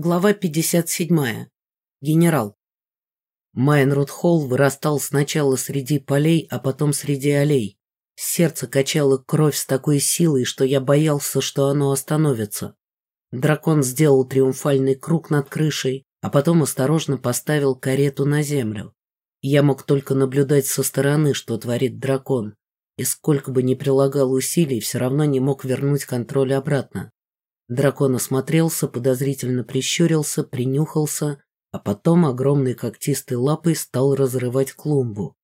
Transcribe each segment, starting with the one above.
Глава 57. Генерал. Майнрод-Холл вырастал сначала среди полей, а потом среди аллей. Сердце качало кровь с такой силой, что я боялся, что оно остановится. Дракон сделал триумфальный круг над крышей, а потом осторожно поставил карету на землю. Я мог только наблюдать со стороны, что творит дракон, и сколько бы ни прилагал усилий, все равно не мог вернуть контроль обратно. Дракон осмотрелся, подозрительно прищурился, принюхался, а потом огромной когтистой лапой стал разрывать клумбу.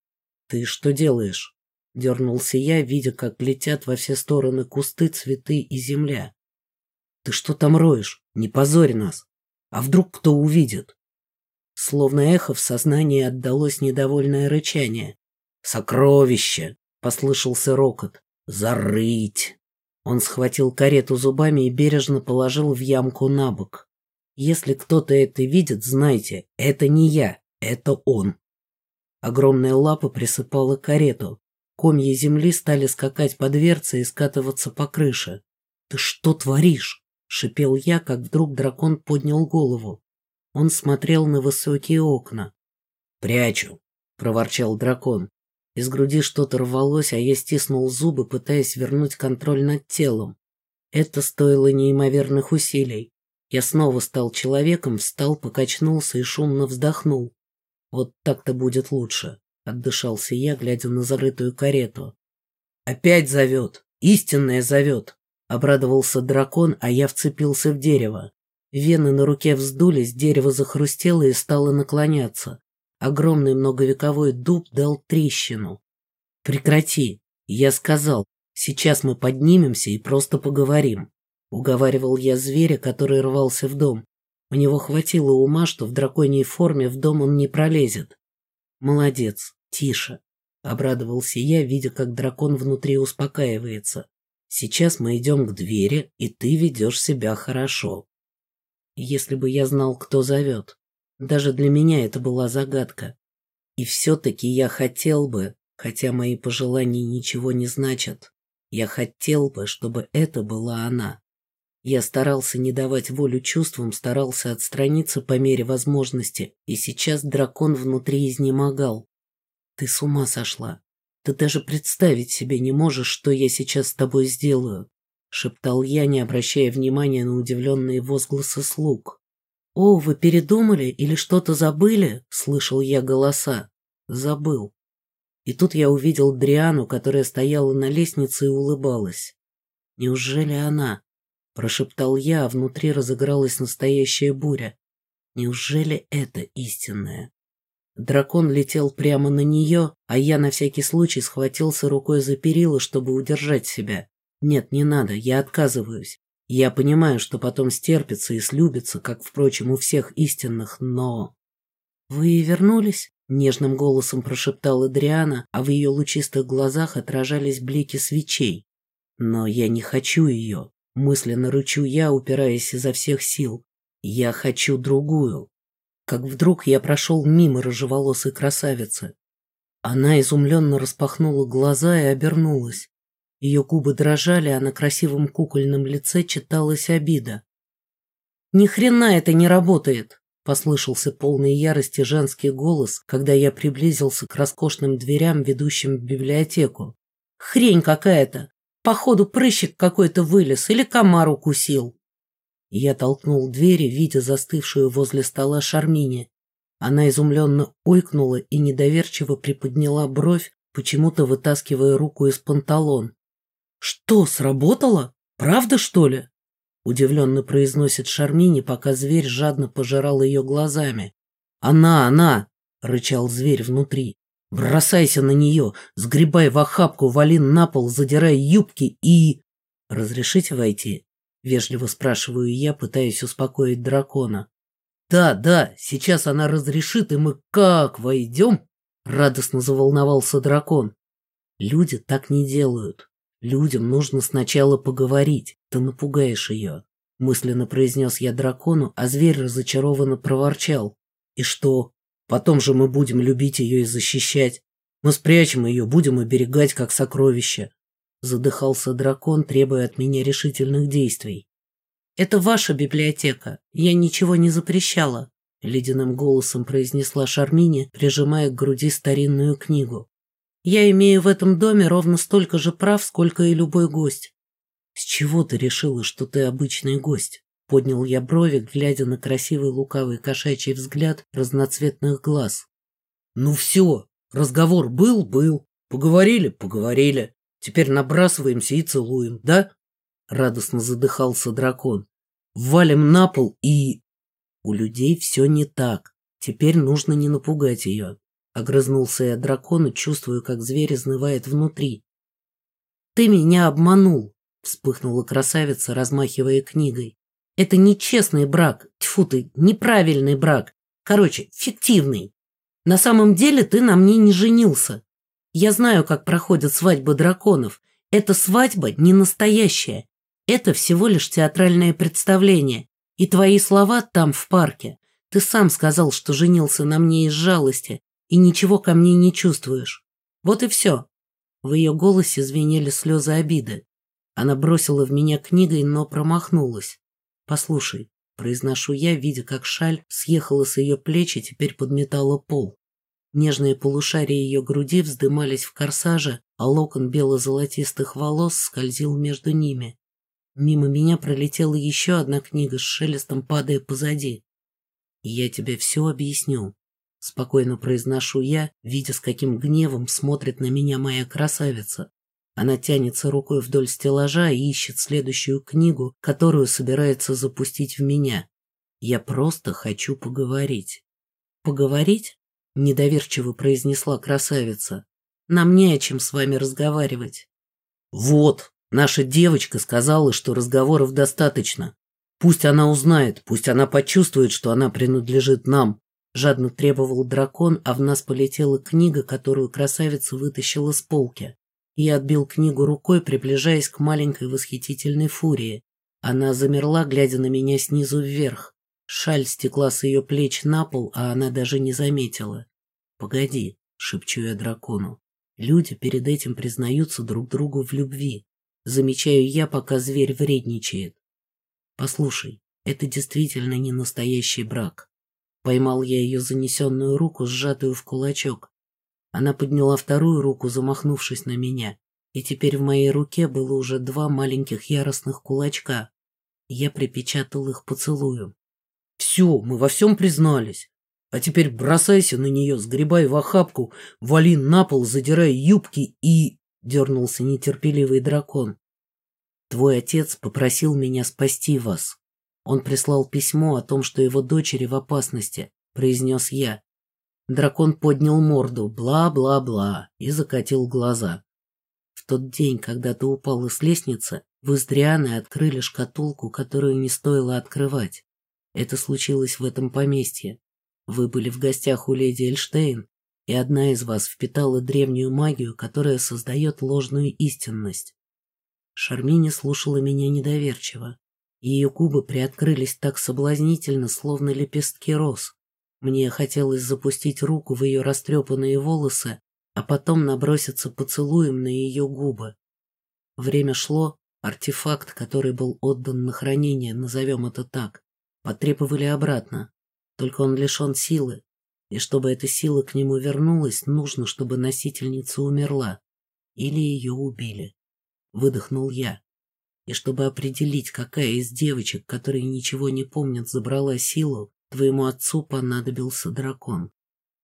«Ты что делаешь?» — дернулся я, видя, как летят во все стороны кусты, цветы и земля. «Ты что там роешь? Не позорь нас! А вдруг кто увидит?» Словно эхо в сознании отдалось недовольное рычание. «Сокровище!» — послышался рокот. «Зарыть!» Он схватил карету зубами и бережно положил в ямку на бок. Если кто-то это видит, знайте, это не я, это он. Огромная лапа присыпала карету. Комья земли стали скакать по дверце и скатываться по крыше. «Ты что творишь?» — шипел я, как вдруг дракон поднял голову. Он смотрел на высокие окна. «Прячу», — проворчал дракон. Из груди что-то рвалось, а я стиснул зубы, пытаясь вернуть контроль над телом. Это стоило неимоверных усилий. Я снова стал человеком, встал, покачнулся и шумно вздохнул. Вот так-то будет лучше, отдышался я, глядя на закрытую карету. Опять зовет, истинное зовет, обрадовался дракон, а я вцепился в дерево. Вены на руке вздулись, дерево захрустело и стало наклоняться. Огромный многовековой дуб дал трещину. «Прекрати!» Я сказал, «Сейчас мы поднимемся и просто поговорим». Уговаривал я зверя, который рвался в дом. У него хватило ума, что в драконьей форме в дом он не пролезет. «Молодец, тише!» — обрадовался я, видя, как дракон внутри успокаивается. «Сейчас мы идем к двери, и ты ведешь себя хорошо». Если бы я знал, кто зовет. Даже для меня это была загадка. И все-таки я хотел бы, хотя мои пожелания ничего не значат, я хотел бы, чтобы это была она. Я старался не давать волю чувствам, старался отстраниться по мере возможности, и сейчас дракон внутри изнемогал. Ты с ума сошла. Ты даже представить себе не можешь, что я сейчас с тобой сделаю, шептал я, не обращая внимания на удивленные возгласы слуг. «О, вы передумали или что-то забыли?» — слышал я голоса. Забыл. И тут я увидел Дриану, которая стояла на лестнице и улыбалась. «Неужели она?» — прошептал я, а внутри разыгралась настоящая буря. «Неужели это истинная?» Дракон летел прямо на нее, а я на всякий случай схватился рукой за перила, чтобы удержать себя. «Нет, не надо, я отказываюсь. Я понимаю, что потом стерпится и слюбится, как, впрочем, у всех истинных, но... «Вы вернулись?» — нежным голосом прошептала Адриана, а в ее лучистых глазах отражались блики свечей. «Но я не хочу ее», — мысленно рычу я, упираясь изо всех сил. «Я хочу другую». Как вдруг я прошел мимо рыжеволосой красавицы. Она изумленно распахнула глаза и обернулась. Ее губы дрожали, а на красивом кукольном лице читалась обида. «Ни хрена это не работает!» — послышался полный ярости женский голос, когда я приблизился к роскошным дверям, ведущим в библиотеку. «Хрень какая-то! Походу, прыщик какой-то вылез или комар укусил!» Я толкнул двери, видя застывшую возле стола Шармине. Она изумленно ойкнула и недоверчиво приподняла бровь, почему-то вытаскивая руку из панталон. «Что, сработало? Правда, что ли?» Удивленно произносит Шармини, пока зверь жадно пожирал ее глазами. «Она, она!» — рычал зверь внутри. «Бросайся на нее, сгребай в охапку, вали на пол, задирай юбки и...» «Разрешите войти?» — вежливо спрашиваю я, пытаясь успокоить дракона. «Да, да, сейчас она разрешит, и мы как войдем?» — радостно заволновался дракон. «Люди так не делают. Людям нужно сначала поговорить, ты напугаешь ее. Мысленно произнес я дракону, а зверь разочарованно проворчал. И что? Потом же мы будем любить ее и защищать. Мы спрячем ее, будем оберегать как сокровище. Задыхался дракон, требуя от меня решительных действий. Это ваша библиотека. Я ничего не запрещала», — ледяным голосом произнесла Шармине, прижимая к груди старинную книгу. «Я имею в этом доме ровно столько же прав, сколько и любой гость». «С чего ты решила, что ты обычный гость?» Поднял я брови, глядя на красивый лукавый кошачий взгляд разноцветных глаз. «Ну все, разговор был-был, поговорили, поговорили. Теперь набрасываемся и целуем, да?» Радостно задыхался дракон. «Валим на пол и...» «У людей все не так. Теперь нужно не напугать ее». Огрызнулся я дракону, чувствую, как зверь изнывает внутри. «Ты меня обманул!» — вспыхнула красавица, размахивая книгой. Это нечестный брак. Тьфу ты, неправильный брак. Короче, фиктивный. На самом деле ты на мне не женился. Я знаю, как проходят свадьбы драконов. Эта свадьба не настоящая. Это всего лишь театральное представление. И твои слова там, в парке. Ты сам сказал, что женился на мне из жалости, и ничего ко мне не чувствуешь. Вот и все. В ее голосе звенели слезы обиды. Она бросила в меня книгой, но промахнулась. «Послушай», — произношу я, видя, как шаль съехала с ее плеч и теперь подметала пол. Нежные полушария ее груди вздымались в корсаже, а локон бело-золотистых волос скользил между ними. Мимо меня пролетела еще одна книга с шелестом, падая позади. «Я тебе все объясню», — спокойно произношу я, видя, с каким гневом смотрит на меня моя красавица. Она тянется рукой вдоль стеллажа и ищет следующую книгу, которую собирается запустить в меня. Я просто хочу поговорить. Поговорить? Недоверчиво произнесла красавица. Нам не о чем с вами разговаривать. Вот, наша девочка сказала, что разговоров достаточно. Пусть она узнает, пусть она почувствует, что она принадлежит нам. Жадно требовал дракон, а в нас полетела книга, которую красавица вытащила с полки. Я отбил книгу рукой, приближаясь к маленькой восхитительной фурии. Она замерла, глядя на меня снизу вверх. Шаль стекла с ее плеч на пол, а она даже не заметила. «Погоди», — шепчу я дракону. Люди перед этим признаются друг другу в любви. Замечаю я, пока зверь вредничает. «Послушай, это действительно не настоящий брак». Поймал я ее занесенную руку, сжатую в кулачок. Она подняла вторую руку, замахнувшись на меня, и теперь в моей руке было уже два маленьких яростных кулачка. Я припечатал их поцелуем. «Все, мы во всем признались. А теперь бросайся на нее, сгребай в охапку, вали на пол, задирай юбки и...» — дернулся нетерпеливый дракон. «Твой отец попросил меня спасти вас. Он прислал письмо о том, что его дочери в опасности», — произнес я. Дракон поднял морду, бла-бла-бла, и закатил глаза. В тот день, когда ты упал с лестницы, вы с Дрианой открыли шкатулку, которую не стоило открывать. Это случилось в этом поместье. Вы были в гостях у леди Эльштейн, и одна из вас впитала древнюю магию, которая создает ложную истинность. Шармини слушала меня недоверчиво. Ее губы приоткрылись так соблазнительно, словно лепестки роз. Мне хотелось запустить руку в ее растрепанные волосы, а потом наброситься поцелуем на ее губы. Время шло, артефакт, который был отдан на хранение, назовем это так, потребовали обратно. Только он лишен силы, и чтобы эта сила к нему вернулась, нужно, чтобы носительница умерла. Или ее убили. Выдохнул я. И чтобы определить, какая из девочек, которые ничего не помнят, забрала силу, Твоему отцу понадобился дракон.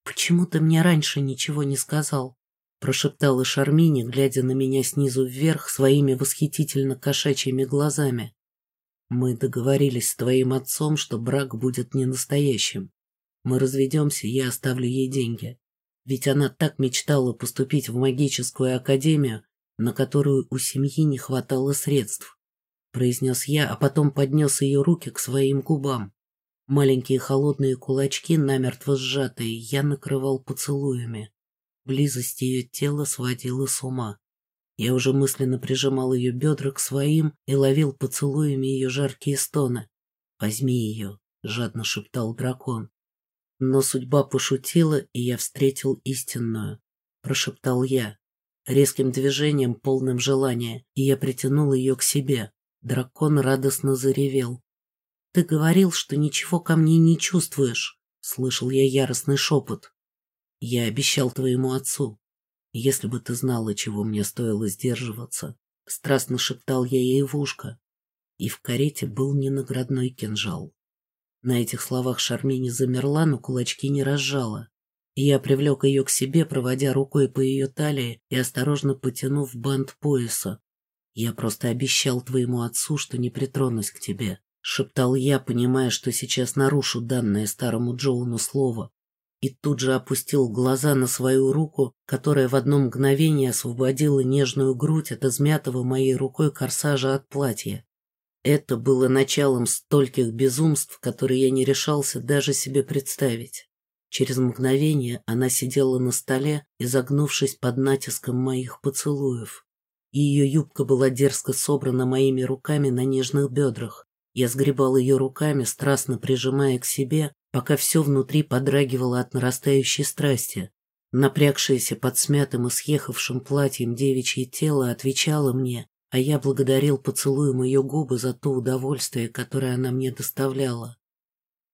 Почему ты мне раньше ничего не сказал? Прошептала Шармини, глядя на меня снизу вверх своими восхитительно кошачьими глазами. Мы договорились с твоим отцом, что брак будет не настоящим. Мы разведемся, я оставлю ей деньги. Ведь она так мечтала поступить в магическую академию, на которую у семьи не хватало средств. Произнес я, а потом поднес ее руки к своим губам. Маленькие холодные кулачки, намертво сжатые, я накрывал поцелуями. Близость ее тела сводила с ума. Я уже мысленно прижимал ее бедра к своим и ловил поцелуями ее жаркие стоны. «Возьми ее», — жадно шептал дракон. Но судьба пошутила, и я встретил истинную. Прошептал я. Резким движением, полным желания, и я притянул ее к себе. Дракон радостно заревел. «Ты говорил, что ничего ко мне не чувствуешь», — слышал я яростный шепот. «Я обещал твоему отцу. Если бы ты знала, чего мне стоило сдерживаться», — страстно шептал я ей в ушко. И в карете был не наградной кинжал. На этих словах Шармини замерла, но кулачки не разжала. Я привлек ее к себе, проводя рукой по ее талии и осторожно потянув бант пояса. «Я просто обещал твоему отцу, что не притронусь к тебе», — шептал я, понимая, что сейчас нарушу данное старому Джоуну слово. И тут же опустил глаза на свою руку, которая в одно мгновение освободила нежную грудь от измятого моей рукой корсажа от платья. Это было началом стольких безумств, которые я не решался даже себе представить. Через мгновение она сидела на столе, изогнувшись под натиском моих поцелуев и ее юбка была дерзко собрана моими руками на нежных бедрах. Я сгребал ее руками, страстно прижимая к себе, пока все внутри подрагивало от нарастающей страсти. Напрягшееся под смятым и съехавшим платьем девичье тело отвечало мне, а я благодарил поцелуем ее губы за то удовольствие, которое она мне доставляла.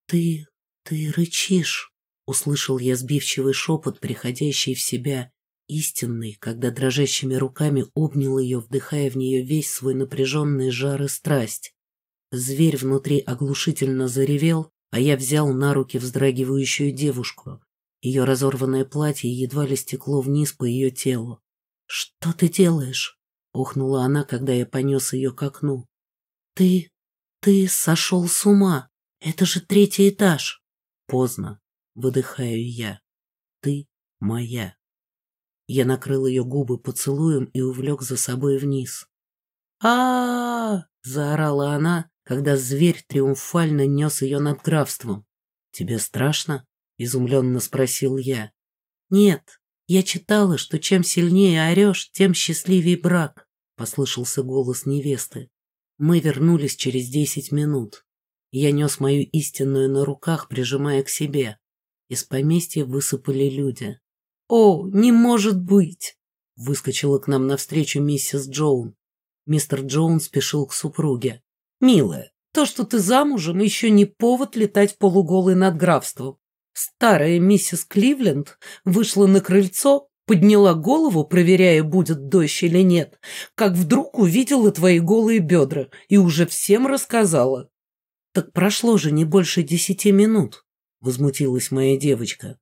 «Ты... ты рычишь», — услышал я сбивчивый шепот, приходящий в себя, истинный, когда дрожащими руками обнял ее, вдыхая в нее весь свой напряженный жар и страсть. Зверь внутри оглушительно заревел, а я взял на руки вздрагивающую девушку. Ее разорванное платье едва ли стекло вниз по ее телу. «Что ты делаешь?» — охнула она, когда я понес ее к окну. «Ты... ты сошел с ума! Это же третий этаж!» «Поздно!» — выдыхаю я. «Ты моя!» Я накрыл ее губы поцелуем и увлек за собой вниз. а, -а, заорала она, когда зверь триумфально нес ее над графством. «Тебе страшно?» — изумленно спросил я. «Нет, я читала, что чем сильнее орешь, тем счастливее брак», — послышался голос невесты. Мы вернулись через десять минут. Я нес мою истинную на руках, прижимая к себе. Из поместья высыпали люди. «О, не может быть!» Выскочила к нам навстречу миссис Джоун. Мистер Джоун спешил к супруге. «Милая, то, что ты замужем, еще не повод летать полуголой над графством. Старая миссис Кливленд вышла на крыльцо, подняла голову, проверяя, будет дождь или нет, как вдруг увидела твои голые бедра и уже всем рассказала. «Так прошло же не больше десяти минут», — возмутилась моя девочка.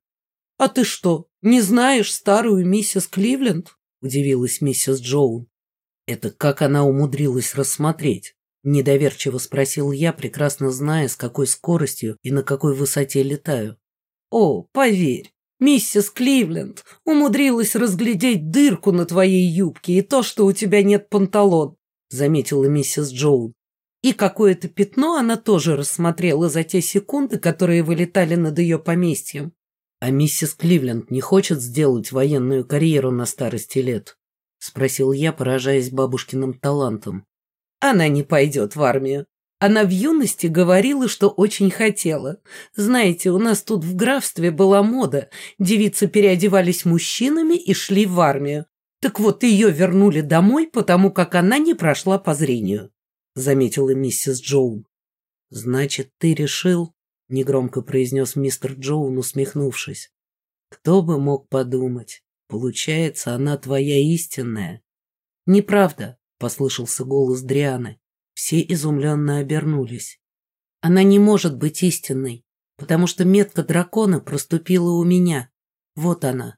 «А ты что, не знаешь старую миссис Кливленд?» – удивилась миссис Джоун. «Это как она умудрилась рассмотреть?» – недоверчиво спросил я, прекрасно зная, с какой скоростью и на какой высоте летаю. «О, поверь, миссис Кливленд умудрилась разглядеть дырку на твоей юбке и то, что у тебя нет панталон», – заметила миссис Джоун. И какое-то пятно она тоже рассмотрела за те секунды, которые вылетали над ее поместьем. «А миссис Кливленд не хочет сделать военную карьеру на старости лет?» — спросил я, поражаясь бабушкиным талантом. «Она не пойдет в армию. Она в юности говорила, что очень хотела. Знаете, у нас тут в графстве была мода. Девицы переодевались мужчинами и шли в армию. Так вот, ее вернули домой, потому как она не прошла по зрению», — заметила миссис Джоун. «Значит, ты решил, — негромко произнес мистер Джоун, усмехнувшись. «Кто бы мог подумать? Получается, она твоя истинная». «Неправда», — послышался голос Дрианы. Все изумленно обернулись. «Она не может быть истинной, потому что метка дракона проступила у меня. Вот она».